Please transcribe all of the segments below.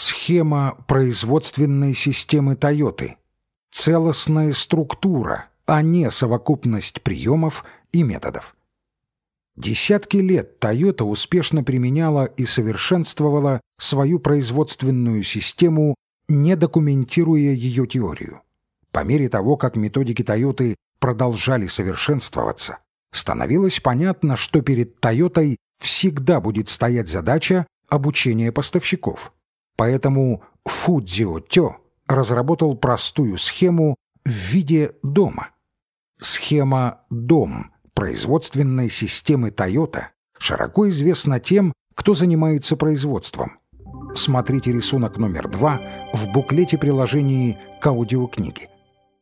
Схема производственной системы Toyota. Целостная структура, а не совокупность приемов и методов. Десятки лет Toyota успешно применяла и совершенствовала свою производственную систему, не документируя ее теорию. По мере того, как методики Toyota продолжали совершенствоваться, становилось понятно, что перед Toyota всегда будет стоять задача обучения поставщиков. Поэтому Фудзио Тё разработал простую схему в виде дома. Схема «Дом» производственной системы Toyota широко известна тем, кто занимается производством. Смотрите рисунок номер два в буклете приложении к аудиокниге.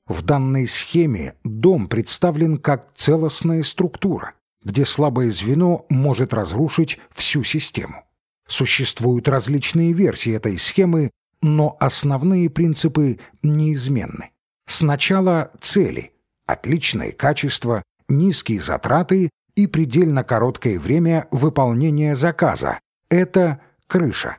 В данной схеме дом представлен как целостная структура, где слабое звено может разрушить всю систему. Существуют различные версии этой схемы, но основные принципы неизменны. Сначала цели, отличное качество, низкие затраты и предельно короткое время выполнения заказа. Это крыша.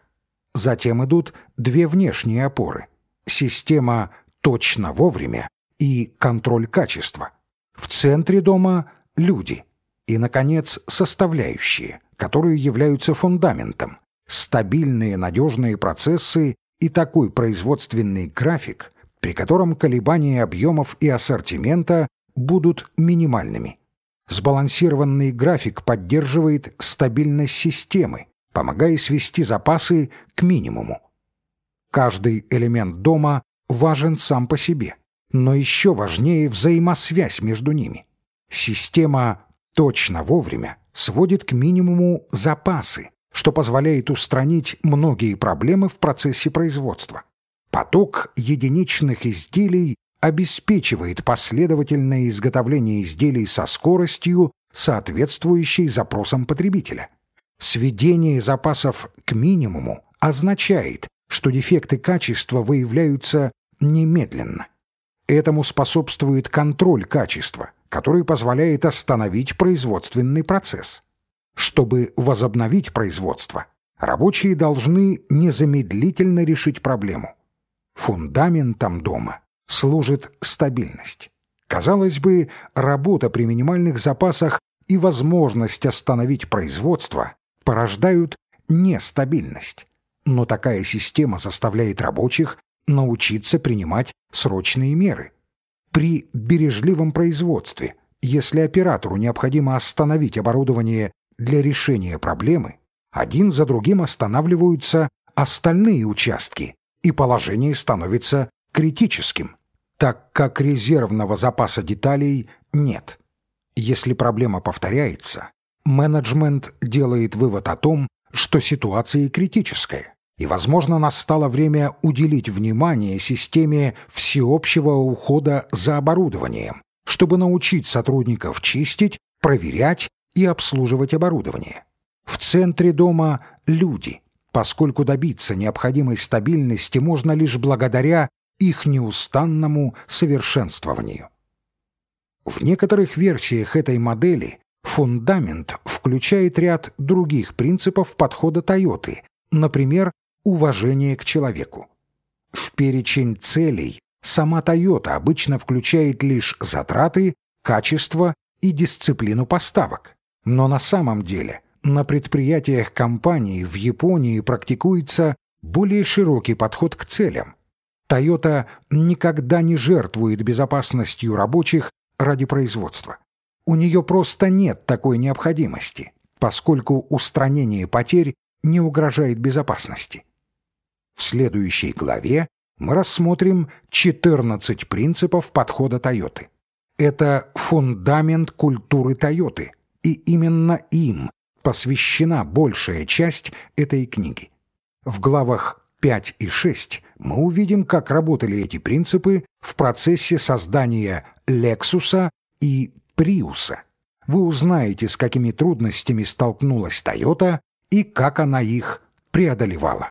Затем идут две внешние опоры. Система «точно вовремя» и контроль качества. В центре дома – люди. И, наконец, составляющие, которые являются фундаментом. Стабильные надежные процессы и такой производственный график, при котором колебания объемов и ассортимента будут минимальными. Сбалансированный график поддерживает стабильность системы, помогая свести запасы к минимуму. Каждый элемент дома важен сам по себе, но еще важнее взаимосвязь между ними. Система точно вовремя сводит к минимуму запасы, что позволяет устранить многие проблемы в процессе производства. Поток единичных изделий обеспечивает последовательное изготовление изделий со скоростью, соответствующей запросам потребителя. Сведение запасов к минимуму означает, что дефекты качества выявляются немедленно. Этому способствует контроль качества, который позволяет остановить производственный процесс. Чтобы возобновить производство, рабочие должны незамедлительно решить проблему. Фундаментом дома служит стабильность. Казалось бы, работа при минимальных запасах и возможность остановить производство порождают нестабильность. Но такая система заставляет рабочих научиться принимать срочные меры. При бережливом производстве, если оператору необходимо остановить оборудование для решения проблемы, один за другим останавливаются остальные участки, и положение становится критическим, так как резервного запаса деталей нет. Если проблема повторяется, менеджмент делает вывод о том, что ситуация критическая, и, возможно, настало время уделить внимание системе всеобщего ухода за оборудованием, чтобы научить сотрудников чистить, проверять и обслуживать оборудование. В центре дома люди, поскольку добиться необходимой стабильности можно лишь благодаря их неустанному совершенствованию. В некоторых версиях этой модели фундамент включает ряд других принципов подхода Тойоты, например, уважение к человеку. В перечень целей сама Toyota обычно включает лишь затраты, качество и дисциплину поставок. Но на самом деле на предприятиях компании в Японии практикуется более широкий подход к целям, Toyota никогда не жертвует безопасностью рабочих ради производства. У нее просто нет такой необходимости, поскольку устранение потерь не угрожает безопасности. В следующей главе мы рассмотрим 14 принципов подхода Toyota. Это фундамент культуры Toyota, и именно им посвящена большая часть этой книги. В главах 5 и 6 мы увидим, как работали эти принципы в процессе создания Lexus и Prius. Вы узнаете, с какими трудностями столкнулась Toyota и как она их преодолевала.